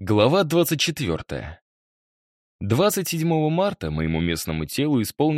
Глава 24. 27 марта моему местному телу исполнилось